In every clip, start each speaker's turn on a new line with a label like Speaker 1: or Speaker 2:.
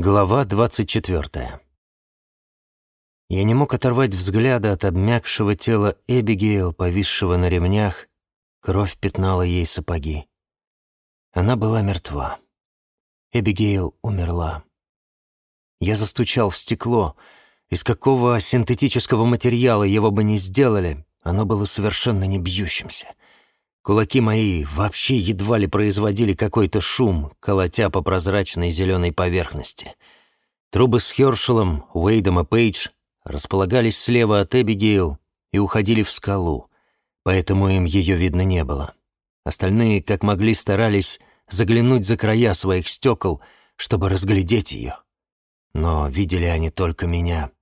Speaker 1: Глава 24. Я не мог оторвать взгляда от обмякшего тела Эбигейл, повисшего на ремнях. Кровь пятнала ей сапоги. Она была мертва. Эбигейл умерла. Я застучал в стекло. Из какого синтетического материала его бы не сделали, оно было совершенно не бьющимся. Кулаки мои вообще едва ли производили какой-то шум, колотя по прозрачной зеленой поверхности. Трубы с Хершелом, Уэйдом и Пейдж располагались слева от Эбигейл и уходили в скалу, поэтому им ее видно не было. Остальные, как могли, старались заглянуть за края своих стекол, чтобы разглядеть ее. Но видели они только меня,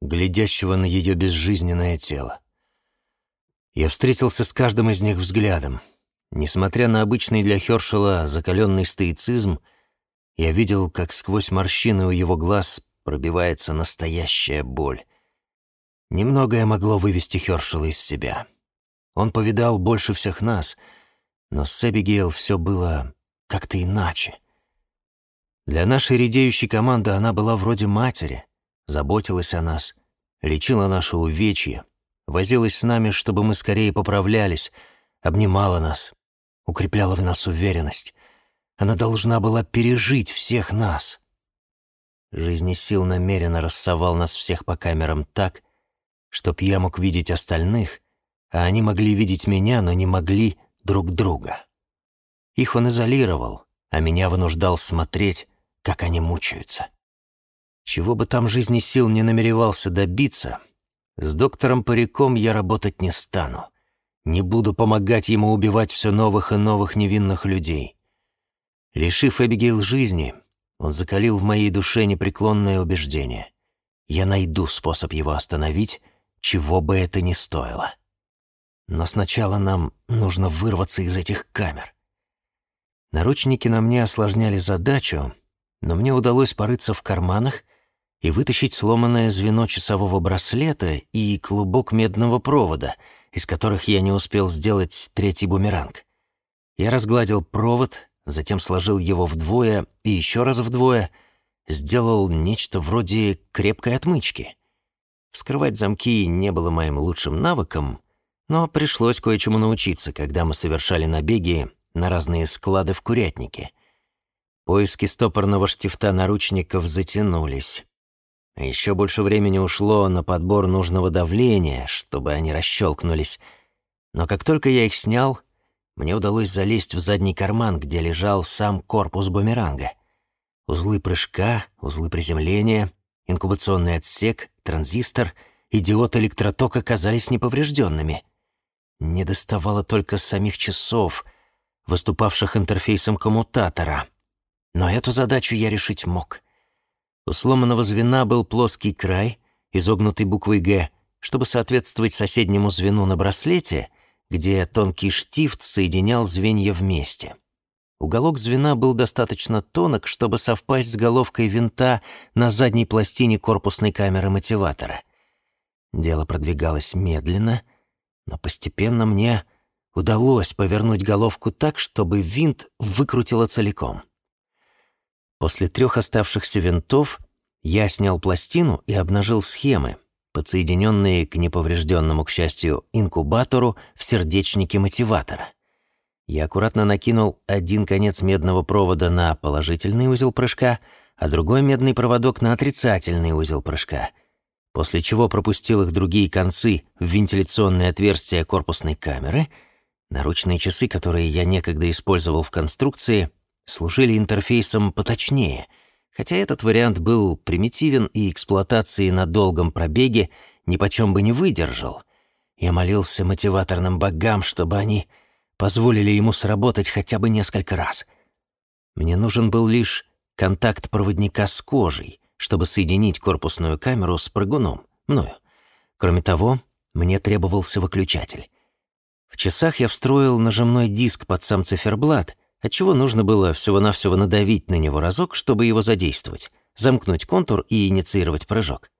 Speaker 1: глядящего на ее безжизненное тело. Я встретился с каждым из них взглядом. Несмотря на обычный для Хершела закаленный стоицизм, я видел, как сквозь морщины у его глаз пробивается настоящая боль. Немногое могло вывести Хершела из себя. Он повидал больше всех нас, но с Эбигейл все было как-то иначе. Для нашей редеющей команды она была вроде матери, заботилась о нас, лечила наши увечья, возилась с нами, чтобы мы скорее поправлялись, обнимала нас, укрепляла в нас уверенность. Она должна была пережить всех нас. Жизни сил намеренно рассовал нас всех по камерам так, чтоб я мог видеть остальных, а они могли видеть меня, но не могли друг друга. Их он изолировал, а меня вынуждал смотреть, как они мучаются. Чего бы там жизни сил не намеревался добиться — с доктором Париком я работать не стану. Не буду помогать ему убивать все новых и новых невинных людей. Лишив Эбигейл жизни, он закалил в моей душе непреклонное убеждение. Я найду способ его остановить, чего бы это ни стоило. Но сначала нам нужно вырваться из этих камер. Наручники на мне осложняли задачу, но мне удалось порыться в карманах и вытащить сломанное звено часового браслета и клубок медного провода, из которых я не успел сделать третий бумеранг. Я разгладил провод, затем сложил его вдвое и еще раз вдвое, сделал нечто вроде крепкой отмычки. Вскрывать замки не было моим лучшим навыком, но пришлось кое-чему научиться, когда мы совершали набеги на разные склады в курятнике. Поиски стопорного штифта наручников затянулись. Еще больше времени ушло на подбор нужного давления, чтобы они расщелкнулись. Но как только я их снял, мне удалось залезть в задний карман, где лежал сам корпус бумеранга. Узлы прыжка, узлы приземления, инкубационный отсек, транзистор и диод электроток оказались неповрежденными. Не доставало только самих часов, выступавших интерфейсом коммутатора. Но эту задачу я решить мог — у сломанного звена был плоский край, изогнутый буквой «Г», чтобы соответствовать соседнему звену на браслете, где тонкий штифт соединял звенья вместе. Уголок звена был достаточно тонок, чтобы совпасть с головкой винта на задней пластине корпусной камеры мотиватора. Дело продвигалось медленно, но постепенно мне удалось повернуть головку так, чтобы винт выкрутило целиком. После трех оставшихся винтов я снял пластину и обнажил схемы, подсоединенные к неповрежденному, к счастью, инкубатору в сердечнике мотиватора. Я аккуратно накинул один конец медного провода на положительный узел прыжка, а другой медный проводок на отрицательный узел прыжка, после чего пропустил их другие концы в вентиляционное отверстие корпусной камеры. Наручные часы, которые я некогда использовал в конструкции, служили интерфейсом поточнее, хотя этот вариант был примитивен и эксплуатации на долгом пробеге нипочем бы не выдержал. Я молился мотиваторным богам, чтобы они позволили ему сработать хотя бы несколько раз. Мне нужен был лишь контакт проводника с кожей, чтобы соединить корпусную камеру с прыгуном, мною. Кроме того, мне требовался выключатель. В часах я встроил нажимной диск под сам циферблат, отчего нужно было всего-навсего надавить на него разок, чтобы его задействовать, замкнуть контур и инициировать прыжок.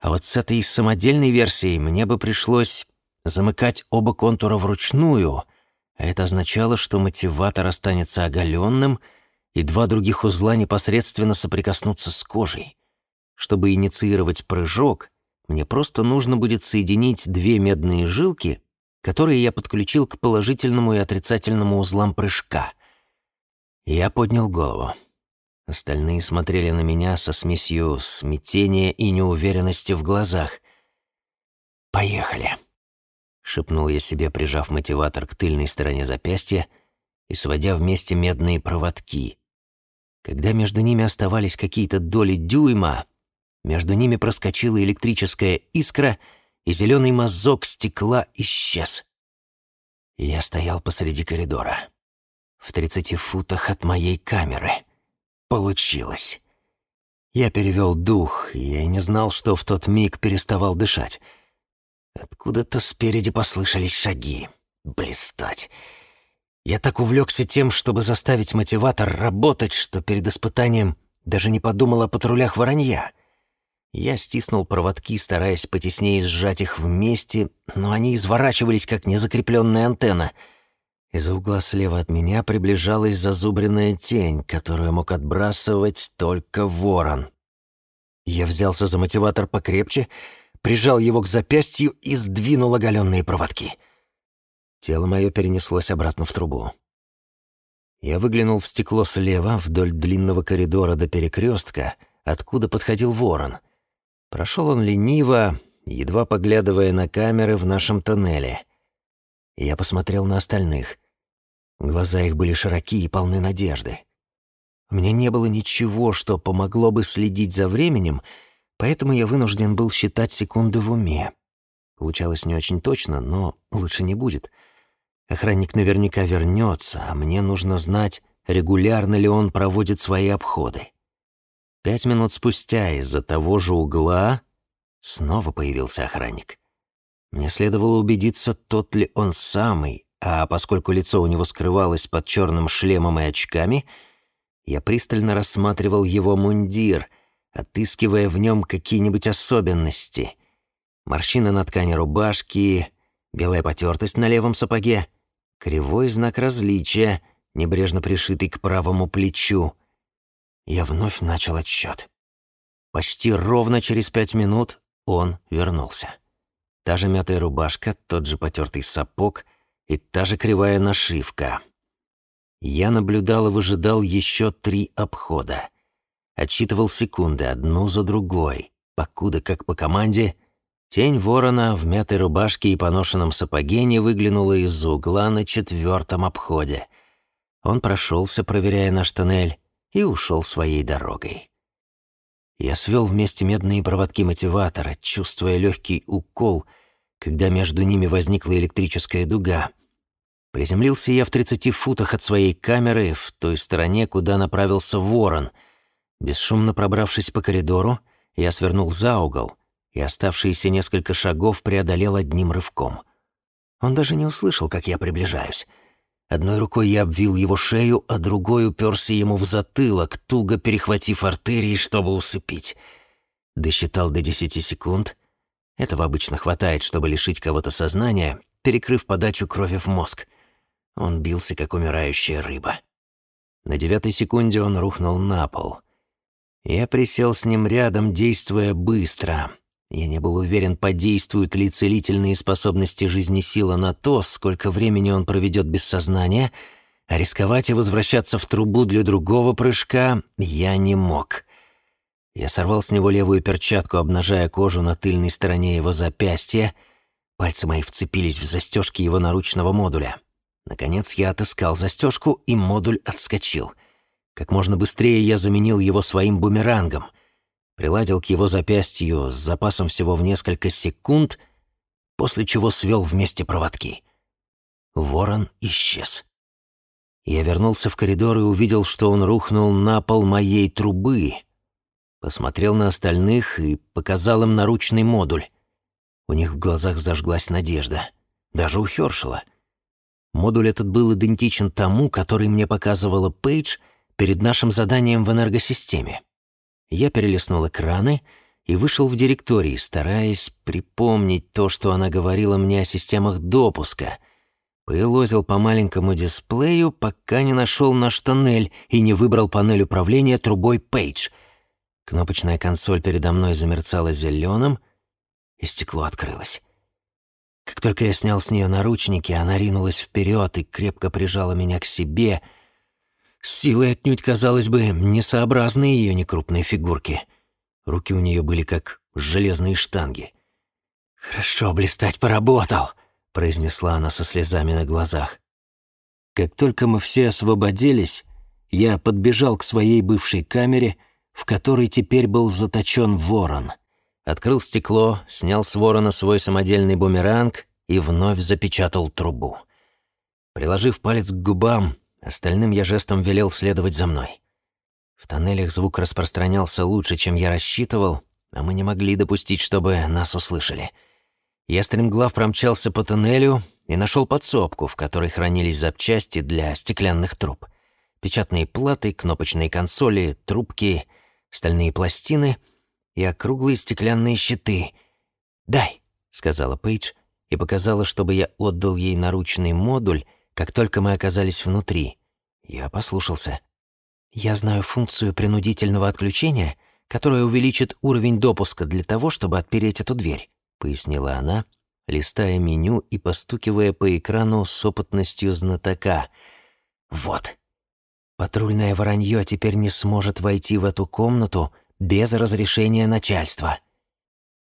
Speaker 1: А вот с этой самодельной версией мне бы пришлось замыкать оба контура вручную, а это означало, что мотиватор останется оголенным, и два других узла непосредственно соприкоснутся с кожей. Чтобы инициировать прыжок, мне просто нужно будет соединить две медные жилки, которые я подключил к положительному и отрицательному узлам прыжка. Я поднял голову. Остальные смотрели на меня со смесью смятения и неуверенности в глазах. «Поехали!» — шепнул я себе, прижав мотиватор к тыльной стороне запястья и сводя вместе медные проводки. Когда между ними оставались какие-то доли дюйма, между ними проскочила электрическая искра, и зеленый мазок стекла исчез. Я стоял посреди коридора, в тридцати футах от моей камеры. Получилось. Я перевел дух, и я не знал, что в тот миг переставал дышать. Откуда-то спереди послышались шаги. Блистать. Я так увлекся тем, чтобы заставить мотиватор работать, что перед испытанием даже не подумал о патрулях воронья. Я стиснул проводки, стараясь потеснее сжать их вместе, но они изворачивались, как незакрепленная антенна. Из-за угла слева от меня приближалась зазубренная тень, которую мог отбрасывать только ворон. Я взялся за мотиватор покрепче — прижал его к запястью и сдвинул оголенные проводки. Тело мое перенеслось обратно в трубу. Я выглянул в стекло слева, вдоль длинного коридора до перекрестка, откуда подходил ворон. Прошел он лениво, едва поглядывая на камеры в нашем тоннеле. Я посмотрел на остальных. Глаза их были широки и полны надежды. У меня не было ничего, что помогло бы следить за временем, поэтому я вынужден был считать секунды в уме. Получалось не очень точно, но лучше не будет. Охранник наверняка вернется, а мне нужно знать, регулярно ли он проводит свои обходы. Пять минут спустя из-за того же угла снова появился охранник. Мне следовало убедиться, тот ли он самый, а поскольку лицо у него скрывалось под черным шлемом и очками, я пристально рассматривал его мундир — отыскивая в нем какие-нибудь особенности. Морщины на ткани рубашки, белая потертость на левом сапоге, кривой знак различия, небрежно пришитый к правому плечу. Я вновь начал отсчет. Почти ровно через пять минут он вернулся. Та же мятая рубашка, тот же потертый сапог и та же кривая нашивка. Я наблюдал и выжидал еще три обхода — отсчитывал секунды одну за другой, покуда, как по команде, тень ворона в мятой рубашке и поношенном сапоге не выглянула из угла на четвертом обходе. Он прошелся, проверяя наш тоннель, и ушел своей дорогой. Я свел вместе медные проводки мотиватора, чувствуя легкий укол, когда между ними возникла электрическая дуга. Приземлился я в 30 футах от своей камеры, в той стороне, куда направился ворон — Бесшумно пробравшись по коридору, я свернул за угол и оставшиеся несколько шагов преодолел одним рывком. Он даже не услышал, как я приближаюсь. Одной рукой я обвил его шею, а другой уперся ему в затылок, туго перехватив артерии, чтобы усыпить. Досчитал до десяти секунд. Этого обычно хватает, чтобы лишить кого-то сознания, перекрыв подачу крови в мозг. Он бился, как умирающая рыба. На девятой секунде он рухнул на пол — я присел с ним рядом, действуя быстро. Я не был уверен, подействуют ли целительные способности жизни сила на то, сколько времени он проведет без сознания, а рисковать и возвращаться в трубу для другого прыжка я не мог. Я сорвал с него левую перчатку, обнажая кожу на тыльной стороне его запястья. Пальцы мои вцепились в застежки его наручного модуля. Наконец я отыскал застежку, и модуль отскочил — как можно быстрее я заменил его своим бумерангом, приладил к его запястью с запасом всего в несколько секунд, после чего свел вместе проводки. Ворон исчез. Я вернулся в коридор и увидел, что он рухнул на пол моей трубы. Посмотрел на остальных и показал им наручный модуль. У них в глазах зажглась надежда. Даже у Хёршела. Модуль этот был идентичен тому, который мне показывала Пейдж — перед нашим заданием в энергосистеме. Я перелистнул экраны и вышел в директории, стараясь припомнить то, что она говорила мне о системах допуска. Поелозил по маленькому дисплею, пока не нашел наш тоннель и не выбрал панель управления трубой Page. Кнопочная консоль передо мной замерцала зеленым, и стекло открылось. Как только я снял с нее наручники, она ринулась вперед и крепко прижала меня к себе. Силой отнюдь, казалось бы, несообразные ее некрупные фигурки. Руки у нее были как железные штанги. «Хорошо, блистать поработал», — произнесла она со слезами на глазах. Как только мы все освободились, я подбежал к своей бывшей камере, в которой теперь был заточен ворон. Открыл стекло, снял с ворона свой самодельный бумеранг и вновь запечатал трубу. Приложив палец к губам, остальным я жестом велел следовать за мной. В тоннелях звук распространялся лучше, чем я рассчитывал, а мы не могли допустить, чтобы нас услышали — я стремглав промчался по тоннелю и нашел подсобку, в которой хранились запчасти для стеклянных труб. Печатные платы, кнопочные консоли, трубки, стальные пластины и округлые стеклянные щиты. «Дай», — сказала Пейдж и показала, чтобы я отдал ей наручный модуль, как только мы оказались внутри. Я послушался. «Я знаю функцию принудительного отключения, которая увеличит уровень допуска для того, чтобы отпереть эту дверь пояснила она, листая меню и постукивая по экрану с опытностью знатока. «Вот. Патрульное воронье теперь не сможет войти в эту комнату без разрешения начальства».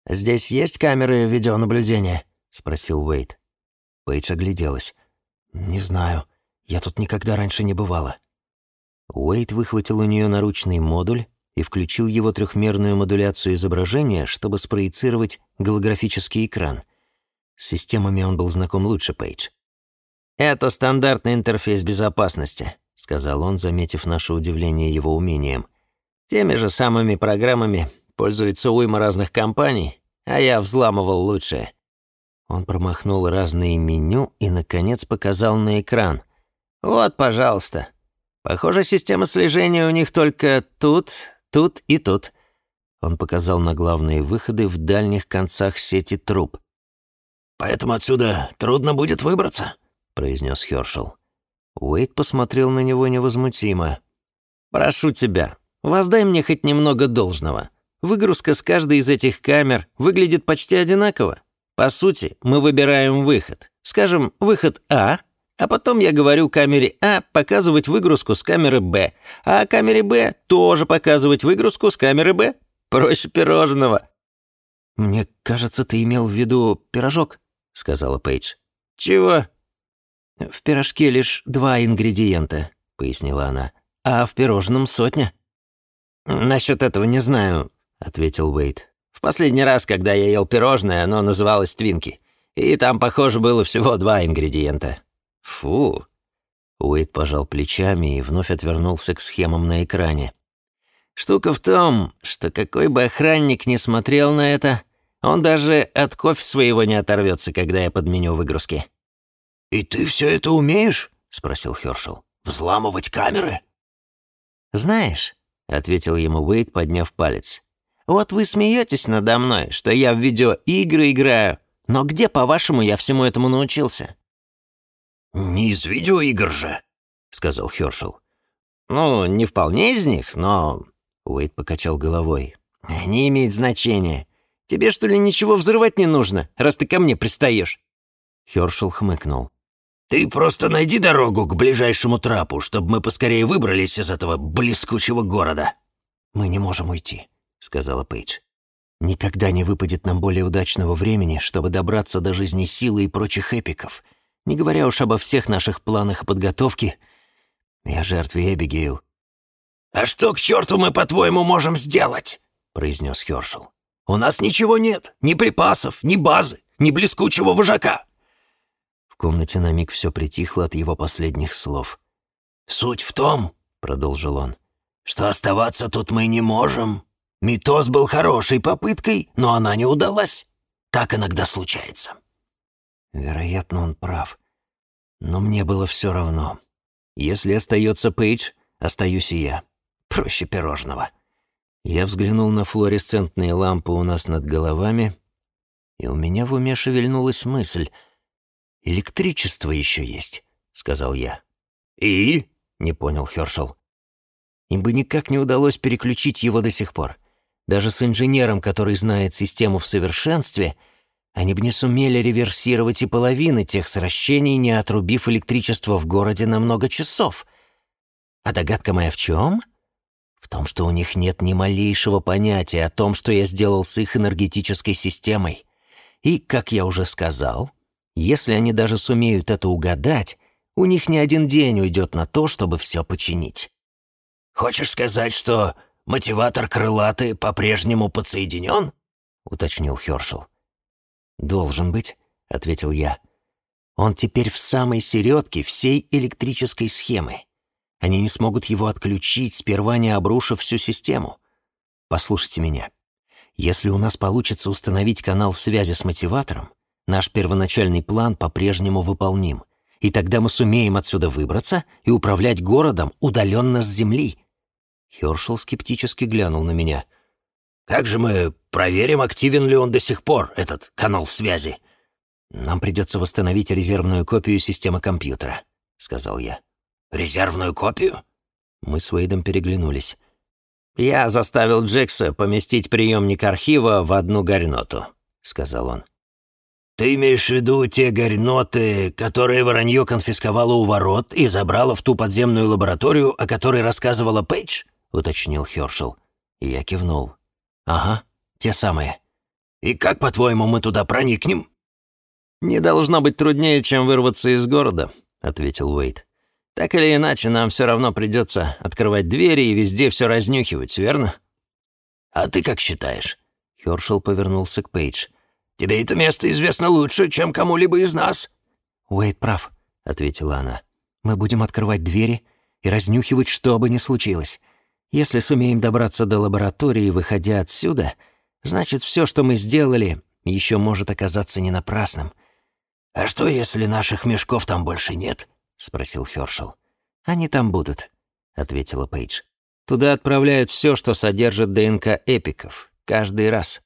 Speaker 1: «Здесь есть камеры видеонаблюдения?» — спросил Уэйт. Пейдж огляделась. «Не знаю. Я тут никогда раньше не бывала». Уэйт выхватил у нее наручный модуль и включил его трехмерную модуляцию изображения, чтобы спроецировать голографический экран. С системами он был знаком лучше Пейдж. «Это стандартный интерфейс безопасности», — сказал он, заметив наше удивление его умением. «Теми же самыми программами пользуется уйма разных компаний, а я взламывал лучшее». Он промахнул разные меню и, наконец, показал на экран. «Вот, пожалуйста. Похоже, система слежения у них только тут, Тут и тут. Он показал на главные выходы в дальних концах сети труб. «Поэтому отсюда трудно будет выбраться», — произнес Хёршел. Уэйд посмотрел на него невозмутимо. «Прошу тебя, воздай мне хоть немного должного. Выгрузка с каждой из этих камер выглядит почти одинаково. По сути, мы выбираем выход. Скажем, выход А — а потом я говорю камере А показывать выгрузку с камеры Б, а камере Б тоже показывать выгрузку с камеры Б. Проще пирожного». «Мне кажется, ты имел в виду пирожок», — сказала Пейдж. «Чего?» «В пирожке лишь два ингредиента», — пояснила она, «а в пирожном сотня». «Насчет этого не знаю», — ответил Уэйт. «В последний раз, когда я ел пирожное, оно называлось твинки, и там, похоже, было всего два ингредиента. «Фу!» Уэйд пожал плечами и вновь отвернулся к схемам на экране. «Штука в том, что какой бы охранник ни смотрел на это, он даже от кофе своего не оторвется, когда я подменю выгрузки».
Speaker 2: «И ты все это умеешь?» — спросил Хершел. «Взламывать камеры?»
Speaker 1: «Знаешь», — ответил ему Уэйд, подняв палец, «вот вы смеетесь надо мной, что я в видеоигры играю, но где, по-вашему, я всему этому научился?»
Speaker 2: «Не из видеоигр же», — сказал Хёршел.
Speaker 1: «Ну, не вполне из них, но...» Уэйд покачал головой. «Не имеет значения. Тебе, что ли, ничего взрывать не нужно, раз ты ко мне пристаешь?» Хёршел хмыкнул.
Speaker 2: «Ты просто найди дорогу к ближайшему трапу, чтобы мы поскорее выбрались из этого блескучего города».
Speaker 1: «Мы не можем уйти», — сказала Пейдж. «Никогда не выпадет нам более удачного времени, чтобы добраться до жизни силы и прочих эпиков не говоря уж обо всех наших планах и подготовке. Я жертве Эбигейл».
Speaker 2: «А что, к черту, мы, по-твоему, можем сделать?» — произнес Хершел. «У нас ничего нет, ни припасов, ни базы, ни блескучего вожака».
Speaker 1: Комнате на миг все притихло от его последних слов.
Speaker 2: «Суть в том, — продолжил он, — что оставаться тут мы не можем. Митоз был хорошей попыткой, но она не удалась. Так иногда случается.
Speaker 1: Вероятно, он прав. Но мне было все равно. Если остается Пейдж, остаюсь и я. Проще пирожного. Я взглянул на флуоресцентные лампы у нас над головами, и у меня в уме шевельнулась мысль. «Электричество еще есть», — сказал я.
Speaker 2: «И?»
Speaker 1: — не понял Хершел. Им бы никак не удалось переключить его до сих пор. Даже с инженером, который знает систему в совершенстве, они бы не сумели реверсировать и половины тех сращений, не отрубив электричество в городе на много часов. А догадка моя в чем? В том, что у них нет ни малейшего понятия о том, что я сделал с их энергетической системой. И, как я уже сказал, если они даже сумеют это угадать, у них не один день уйдет на то, чтобы все починить.
Speaker 2: «Хочешь сказать, что мотиватор крылатый по-прежнему подсоединен?» — уточнил Хершел.
Speaker 1: «Должен быть», — ответил я. «Он теперь в самой середке всей электрической схемы. Они не смогут его отключить, сперва не обрушив всю систему. Послушайте меня. Если у нас получится установить канал связи с мотиватором, наш первоначальный план по-прежнему выполним, и тогда мы сумеем отсюда выбраться и управлять городом удаленно с Земли». Хершел скептически глянул на меня.
Speaker 2: «Как же мы проверим, активен ли он до сих пор, этот канал связи?»
Speaker 1: «Нам придется восстановить резервную копию системы компьютера», — сказал я.
Speaker 2: «Резервную копию?»
Speaker 1: Мы с Уэйдом переглянулись. «Я заставил Джекса поместить приемник архива в одну горноту», — сказал он.
Speaker 2: «Ты имеешь в виду те горноты, которые Воронье конфисковала у ворот и забрала в ту подземную лабораторию, о которой рассказывала Пейдж?» — уточнил Хёршел.
Speaker 1: Я кивнул. «Ага, те самые».
Speaker 2: «И как, по-твоему, мы туда проникнем?»
Speaker 1: «Не должно быть труднее, чем вырваться из города», — ответил Уэйд. Так или иначе, нам все равно придется открывать двери и везде все разнюхивать, верно?»
Speaker 2: «А ты как считаешь?»
Speaker 1: Хершел повернулся к Пейдж.
Speaker 2: «Тебе это место известно лучше, чем кому-либо из нас».
Speaker 1: «Уэйд прав», — ответила она. «Мы будем открывать двери и разнюхивать, что бы ни случилось. Если сумеем добраться до лаборатории, выходя отсюда, значит, все, что мы сделали, еще может оказаться не напрасным».
Speaker 2: «А что, если наших мешков там больше нет?»
Speaker 1: — спросил Хёршел. «Они там будут», — ответила Пейдж. «Туда отправляют все, что содержит ДНК эпиков. Каждый раз».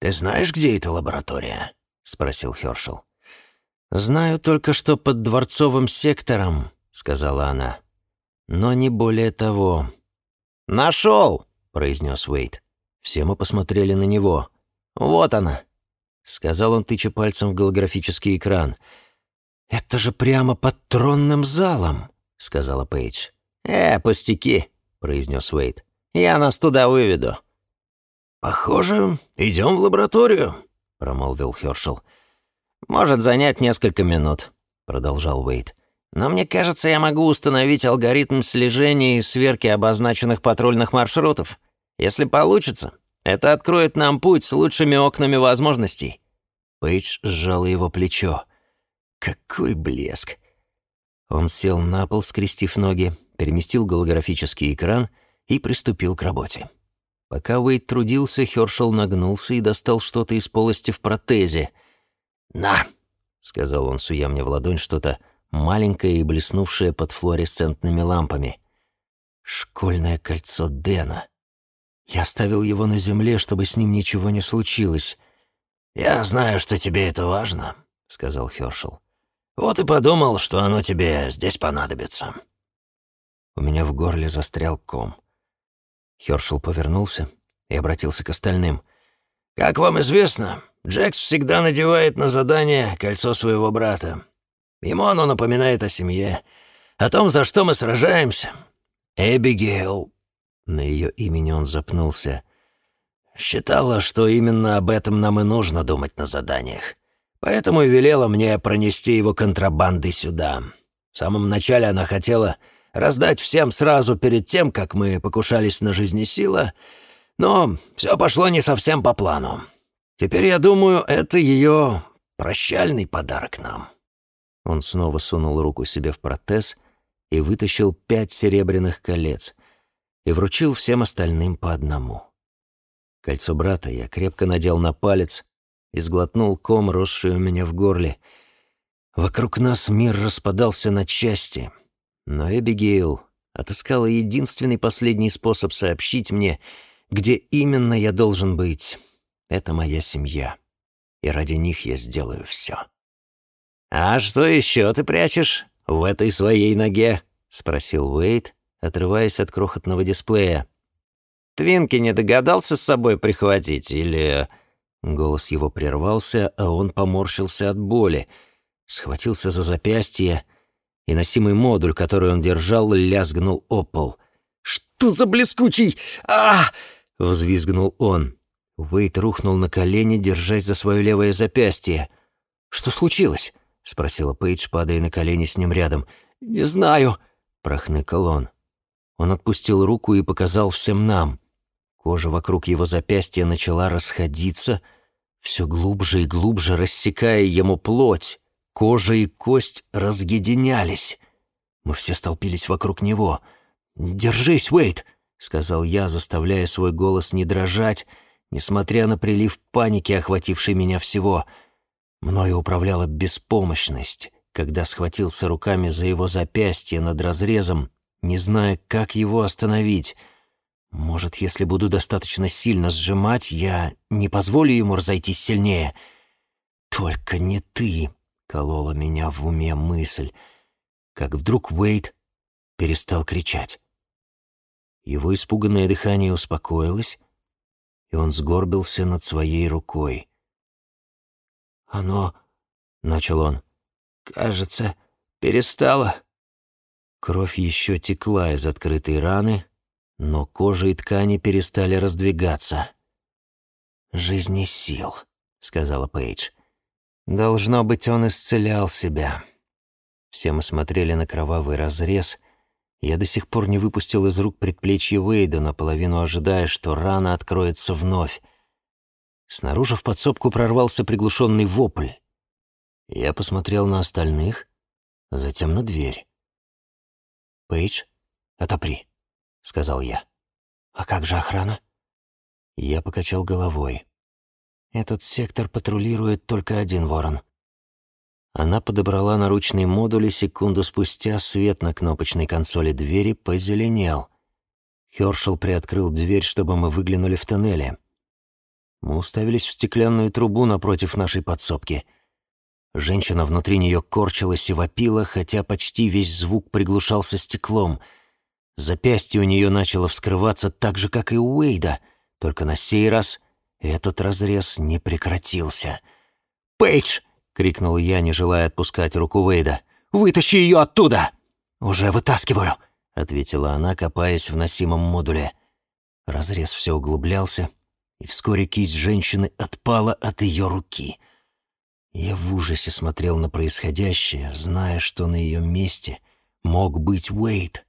Speaker 2: «Ты знаешь, где эта лаборатория?»
Speaker 1: — спросил Хёршел. «Знаю только, что под дворцовым сектором», — сказала она. «Но не более того». «Нашел!» — произнес Уэйт. Все мы посмотрели на него. «Вот она!» — сказал он, тыча пальцем в голографический экран — «Это же прямо под тронным залом», — сказала Пейдж. «Э, пустяки», — произнес Уэйд. «Я нас туда выведу».
Speaker 2: «Похоже, идем в лабораторию», — промолвил Хёршел.
Speaker 1: «Может занять несколько минут», — продолжал Уэйд. «Но мне кажется, я могу установить алгоритм слежения и сверки обозначенных патрульных маршрутов. Если получится, это откроет нам путь с лучшими окнами возможностей». Пейдж сжала его плечо. Какой блеск! Он сел на пол, скрестив ноги, переместил голографический экран и приступил к работе. Пока Уэйд трудился, Хёршел нагнулся и достал что-то из полости в протезе.
Speaker 2: «На!»
Speaker 1: — сказал он, суя мне в ладонь что-то маленькое и блеснувшее под флуоресцентными лампами. Школьное кольцо Дэна. Я оставил его на земле, чтобы с ним ничего не случилось.
Speaker 2: «Я знаю, что тебе это важно», — сказал Хёршел. Вот и подумал, что оно тебе здесь понадобится».
Speaker 1: У меня в горле застрял ком. Хёршел повернулся и обратился к остальным.
Speaker 2: «Как вам известно, Джекс всегда надевает на задание кольцо своего брата. Ему оно напоминает о семье, о том, за что мы сражаемся. Эбигейл...»
Speaker 1: На ее имени он запнулся.
Speaker 2: «Считала, что именно об этом нам и нужно думать на заданиях. Поэтому и велела мне пронести его контрабандой сюда. В самом начале она хотела раздать всем сразу перед тем, как мы покушались на жизнесила, но все пошло не совсем по плану. Теперь, я думаю, это ее прощальный подарок нам».
Speaker 1: Он снова сунул руку себе в протез и вытащил пять серебряных колец и вручил всем остальным по одному. Кольцо брата я крепко надел на палец, и сглотнул ком, росший у меня в горле. Вокруг нас мир распадался на части, но Эбигейл отыскала единственный последний способ сообщить мне, где именно я должен быть. Это моя семья, и ради них я сделаю все.
Speaker 2: «А что еще ты прячешь в этой своей ноге?» — спросил Уэйд, отрываясь от крохотного дисплея. «Твинки не догадался с собой прихватить или...» Голос его прервался, а он поморщился от боли, схватился за запястье, и носимый модуль, который он держал, лязгнул о пол. «Что за блескучий? а взвизгнул он. Уэйд рухнул на колени, держась за свое левое запястье. «Что случилось?» — спросила Пейдж, падая на колени с ним рядом. «Не знаю», — прохныкал он. Он отпустил руку и показал всем нам. Кожа вокруг его запястья начала расходиться, все глубже и глубже рассекая ему плоть. Кожа и кость разъединялись. Мы все столпились вокруг него. «Держись, Уэйт!» — сказал я, заставляя свой голос не дрожать, несмотря на прилив паники, охвативший меня всего. Мною управляла беспомощность, когда схватился руками за его запястье над разрезом, не зная, как его остановить. Может, если буду достаточно сильно сжимать, я не позволю ему разойтись сильнее. «Только не ты!» — колола меня в уме мысль, как вдруг Уэйд перестал кричать. Его испуганное дыхание успокоилось, и он сгорбился над своей рукой. «Оно...» — начал он. «Кажется, перестало». Кровь еще текла из открытой раны, но кожа и ткани перестали раздвигаться. «Жизни сил», — сказала Пейдж. «Должно быть, он исцелял себя». Все мы смотрели на кровавый разрез. Я до сих пор не выпустил из рук предплечье Уэйда, наполовину ожидая, что рана откроется вновь. Снаружи в подсобку прорвался приглушенный вопль. Я посмотрел на остальных, затем на дверь. «Пейдж, отопри», — сказал я. «А как же охрана?» Я покачал головой. «Этот сектор патрулирует только один ворон». Она подобрала наручный модуль, и секунду спустя свет на кнопочной консоли двери позеленел. Хёршел приоткрыл дверь, чтобы мы выглянули в тоннеле. Мы уставились в стеклянную трубу напротив нашей подсобки — Женщина внутри нее корчилась и вопила, хотя почти весь звук приглушался стеклом. Запястье у нее начало вскрываться так же, как и у Уэйда, только на сей раз этот разрез не прекратился. «Пейдж!» — крикнул я, не желая отпускать руку Уэйда. «Вытащи ее оттуда!» «Уже вытаскиваю!» — ответила она, копаясь в носимом модуле. Разрез все углублялся, и вскоре кисть женщины отпала от ее руки — я в ужасе смотрел на происходящее, зная, что на ее месте мог быть Уэйд.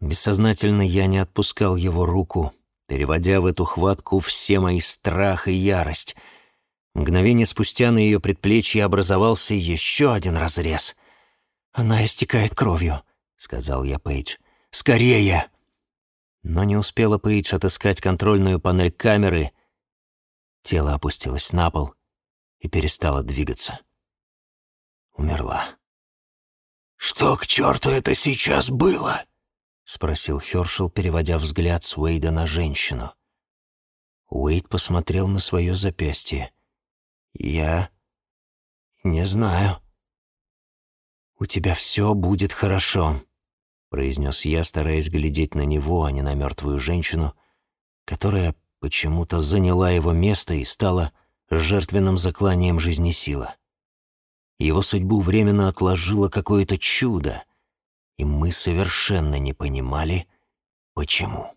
Speaker 2: Бессознательно я не отпускал его руку, переводя в эту хватку все мои страх и ярость. Мгновение спустя на ее предплечье образовался еще один разрез. «Она истекает кровью», — сказал я Пейдж. «Скорее!» Но не успела Пейдж отыскать контрольную панель камеры. Тело опустилось на пол — и перестала двигаться. Умерла.
Speaker 3: «Что к черту это сейчас было?»
Speaker 1: — спросил Хёршел, переводя взгляд с Уэйда на женщину. Уэйд посмотрел на свое запястье. «Я... не знаю». «У тебя все будет хорошо», — произнес я, стараясь глядеть на него, а не на мертвую женщину, которая почему-то заняла его место и стала жертвенным закланием жизни сила. Его судьбу временно отложило какое-то чудо, и мы совершенно не понимали, почему.